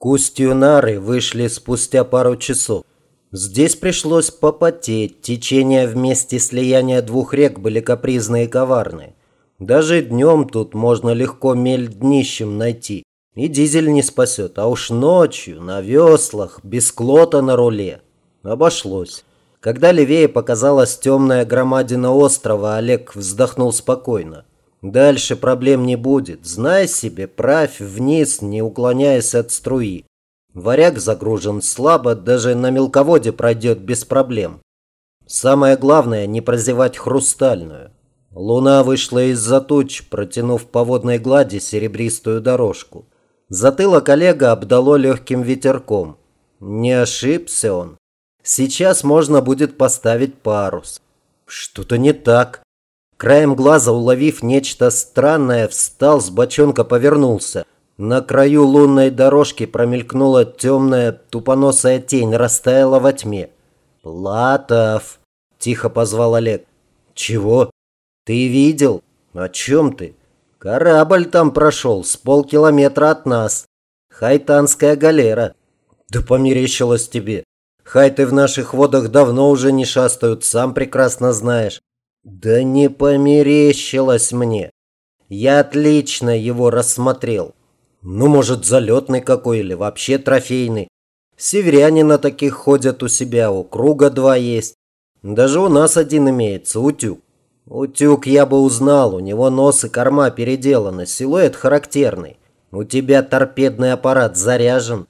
К устью Нары вышли спустя пару часов. Здесь пришлось попотеть, течения вместе слияния двух рек были капризные и коварные. Даже днем тут можно легко мель днищем найти. И дизель не спасет, а уж ночью, на веслах, без клота на руле. Обошлось. Когда левее показалась темная громадина острова, Олег вздохнул спокойно. Дальше проблем не будет. Знай себе, правь вниз, не уклоняясь от струи. Варяг загружен слабо, даже на мелководье пройдет без проблем. Самое главное, не прозевать хрустальную. Луна вышла из-за туч, протянув по водной глади серебристую дорожку. Затылок Олега обдало легким ветерком. Не ошибся он. Сейчас можно будет поставить парус. Что-то не так. Краем глаза, уловив нечто странное, встал с бочонка, повернулся. На краю лунной дорожки промелькнула темная тупоносая тень, растаяла во тьме. «Платов!» – тихо позвал Олег. «Чего? Ты видел? О чем ты? Корабль там прошел, с полкилометра от нас. Хайтанская галера. Да померещилось тебе. Хайты в наших водах давно уже не шастают, сам прекрасно знаешь. Да не померещилось мне. Я отлично его рассмотрел. Ну, может, залетный какой или вообще трофейный. Северяне на таких ходят у себя, у круга два есть. Даже у нас один имеется, утюг. Утюг я бы узнал, у него нос и корма переделаны, силуэт характерный. У тебя торпедный аппарат заряжен?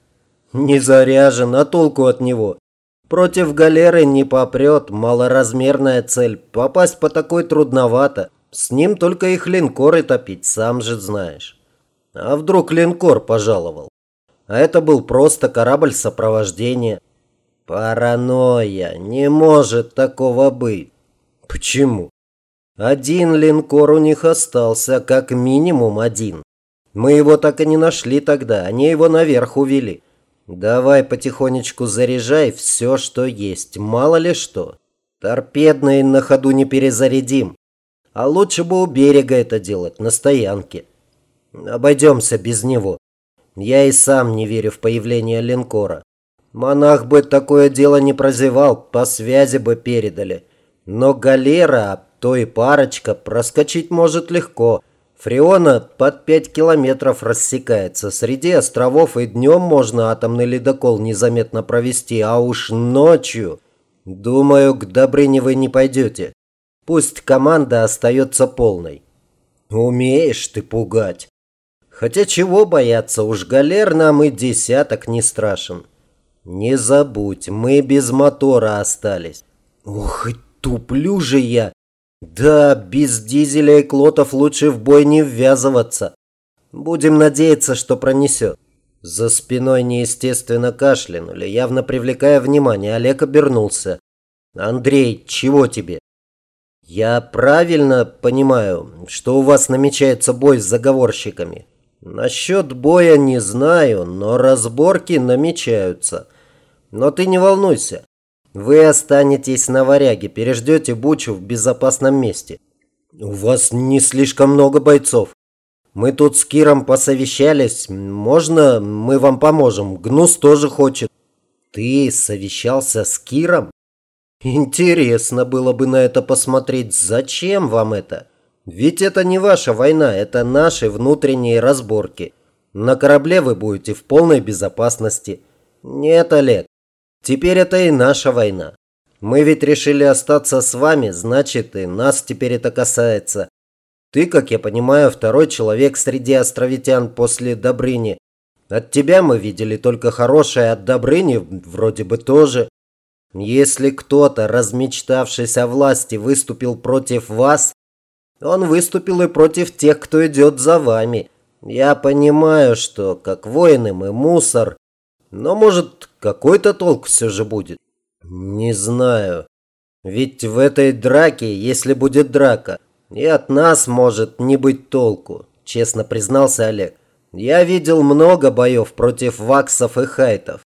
Не заряжен, а толку от него? Против галеры не попрет, малоразмерная цель. Попасть по такой трудновато. С ним только их линкоры топить, сам же знаешь. А вдруг линкор пожаловал? А это был просто корабль сопровождения. Паранойя, не может такого быть. Почему? Один линкор у них остался, как минимум один. Мы его так и не нашли тогда, они его наверх увели. Давай потихонечку заряжай все, что есть, мало ли что. Торпедные на ходу не перезарядим. А лучше бы у берега это делать, на стоянке. Обойдемся без него. Я и сам не верю в появление линкора. Монах бы такое дело не прозевал, по связи бы передали. Но галера, а то и парочка, проскочить может легко – Фреона под 5 километров рассекается. Среди островов и днем можно атомный ледокол незаметно провести, а уж ночью... Думаю, к Добрыне вы не пойдете. Пусть команда остается полной. Умеешь ты пугать. Хотя чего бояться, уж галер нам и десяток не страшен. Не забудь, мы без мотора остались. Ох, и туплю же я. Да, без дизеля и клотов лучше в бой не ввязываться. Будем надеяться, что пронесет. За спиной неестественно кашлянули, явно привлекая внимание. Олег обернулся. «Андрей, чего тебе?» «Я правильно понимаю, что у вас намечается бой с заговорщиками?» «Насчет боя не знаю, но разборки намечаются. Но ты не волнуйся. Вы останетесь на варяге, переждете Бучу в безопасном месте. У вас не слишком много бойцов. Мы тут с Киром посовещались. Можно мы вам поможем? Гнус тоже хочет. Ты совещался с Киром? Интересно было бы на это посмотреть. Зачем вам это? Ведь это не ваша война, это наши внутренние разборки. На корабле вы будете в полной безопасности. Нет, Олег, Теперь это и наша война. Мы ведь решили остаться с вами, значит, и нас теперь это касается. Ты, как я понимаю, второй человек среди островитян после Добрыни. От тебя мы видели только хорошее, от Добрыни вроде бы тоже. Если кто-то, размечтавшись о власти, выступил против вас, он выступил и против тех, кто идет за вами. Я понимаю, что, как воины, мы мусор, но, может, какой-то толк все же будет? Не знаю. Ведь в этой драке, если будет драка, и от нас может не быть толку, честно признался Олег. Я видел много боев против ваксов и хайтов.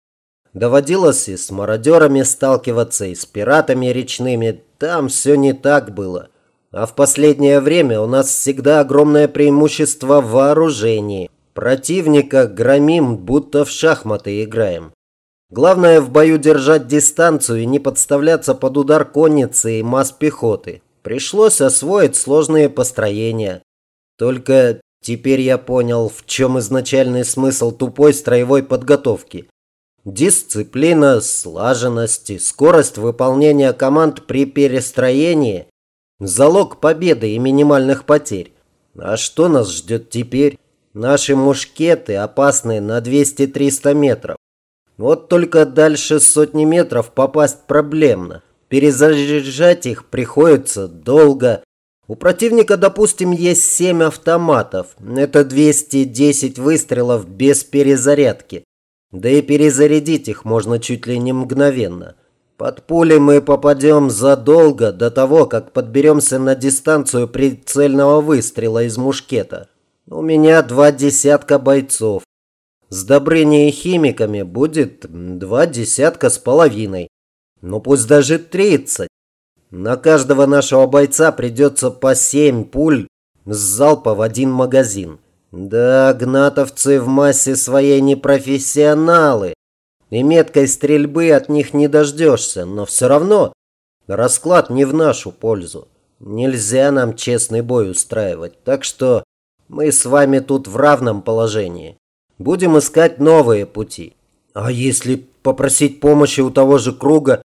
Доводилось и с мародерами сталкиваться, и с пиратами речными. Там все не так было. А в последнее время у нас всегда огромное преимущество в вооружении. Противника громим, будто в шахматы играем. Главное в бою держать дистанцию и не подставляться под удар конницы и масс пехоты. Пришлось освоить сложные построения. Только теперь я понял, в чем изначальный смысл тупой строевой подготовки. Дисциплина, слаженность и скорость выполнения команд при перестроении – залог победы и минимальных потерь. А что нас ждет теперь? Наши мушкеты опасны на 200-300 метров. Вот только дальше сотни метров попасть проблемно. Перезаряжать их приходится долго. У противника, допустим, есть 7 автоматов. Это 210 выстрелов без перезарядки. Да и перезарядить их можно чуть ли не мгновенно. Под пули мы попадем задолго до того, как подберемся на дистанцию прицельного выстрела из мушкета. У меня два десятка бойцов. С Добрыней и химиками будет два десятка с половиной. Ну пусть даже тридцать. На каждого нашего бойца придется по семь пуль с залпа в один магазин. Да, гнатовцы в массе своей не профессионалы. И меткой стрельбы от них не дождешься, но все равно расклад не в нашу пользу. Нельзя нам честный бой устраивать, так что мы с вами тут в равном положении. Будем искать новые пути. А если попросить помощи у того же Круга?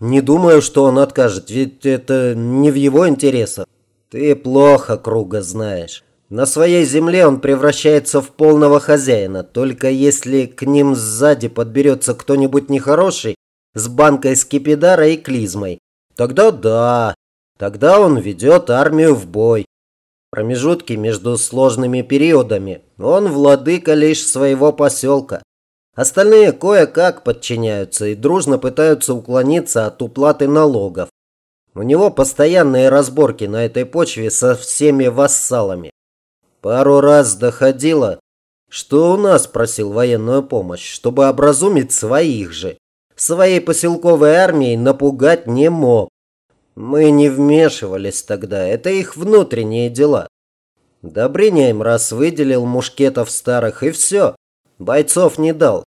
Не думаю, что он откажет, ведь это не в его интересах. Ты плохо Круга знаешь. На своей земле он превращается в полного хозяина, только если к ним сзади подберется кто-нибудь нехороший с банкой скипидара и клизмой. Тогда да, тогда он ведет армию в бой. Промежутки между сложными периодами он владыка лишь своего поселка. Остальные кое-как подчиняются и дружно пытаются уклониться от уплаты налогов. У него постоянные разборки на этой почве со всеми вассалами. Пару раз доходило, что у нас просил военную помощь, чтобы образумить своих же. Своей поселковой армией напугать не мог. Мы не вмешивались тогда, это их внутренние дела. Добрыня им раз выделил мушкетов старых и все, бойцов не дал.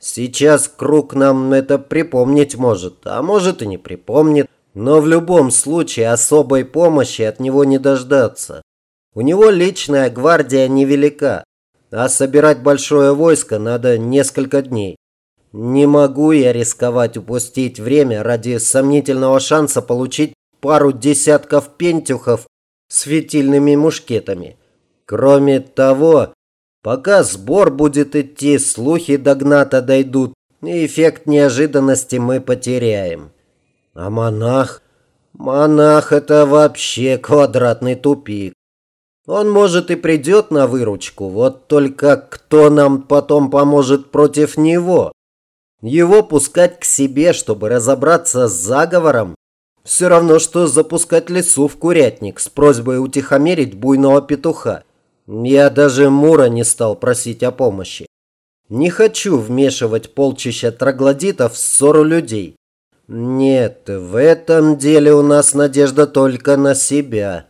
Сейчас Круг нам это припомнить может, а может и не припомнит, но в любом случае особой помощи от него не дождаться. У него личная гвардия невелика, а собирать большое войско надо несколько дней. Не могу я рисковать упустить время ради сомнительного шанса получить пару десятков пентюхов с фитильными мушкетами. Кроме того, пока сбор будет идти, слухи до Гната дойдут, и эффект неожиданности мы потеряем. А монах? Монах это вообще квадратный тупик. Он, может, и придет на выручку, вот только кто нам потом поможет против него? Его пускать к себе, чтобы разобраться с заговором, все равно, что запускать лесу в курятник с просьбой утихомирить буйного петуха. Я даже Мура не стал просить о помощи. Не хочу вмешивать полчища троглодитов в ссору людей. Нет, в этом деле у нас надежда только на себя.